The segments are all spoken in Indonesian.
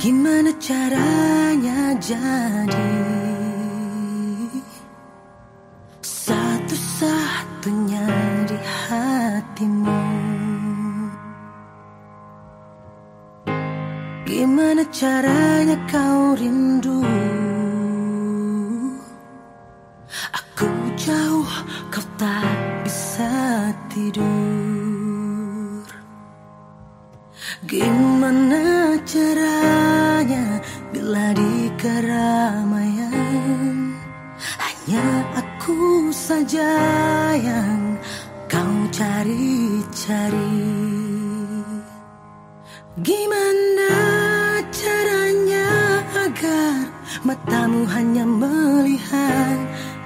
Gimana caranya jadi Satu-satunya di hatimu? Gimana caranya kau rindu? Aku jauh kau tak bisa tidur. Gimana bila di keramaian Hanya aku saja yang kau cari-cari. Gimana caranya agar matamu hanya melihat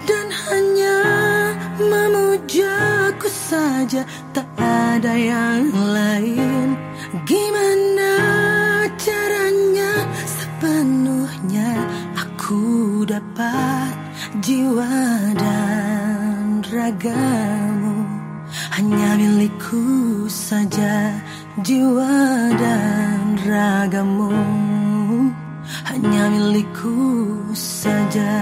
Dan hanya memujaku saja? Tak ada yang lain. Gimana dapat jiwa dan ragamu. Hanya milikku saja jiwa dan ragamu. Hanya milikku saja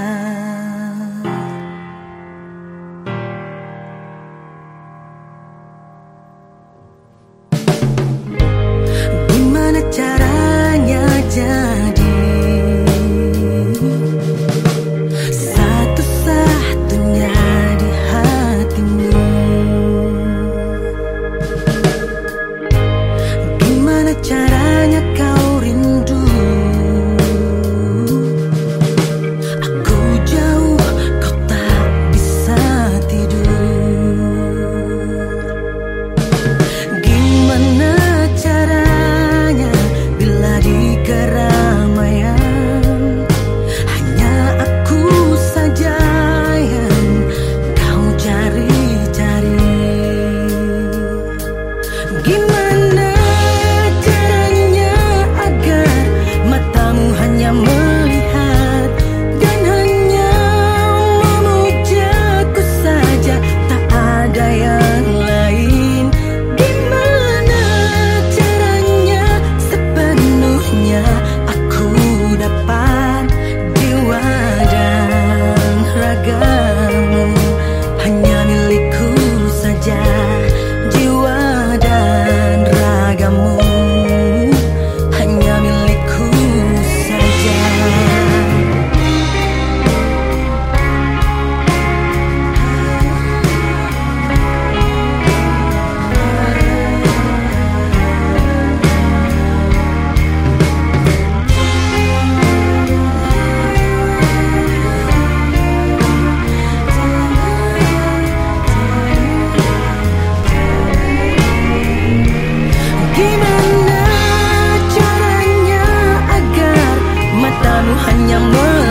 hanya melihat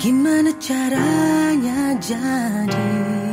Gimana caranya jadi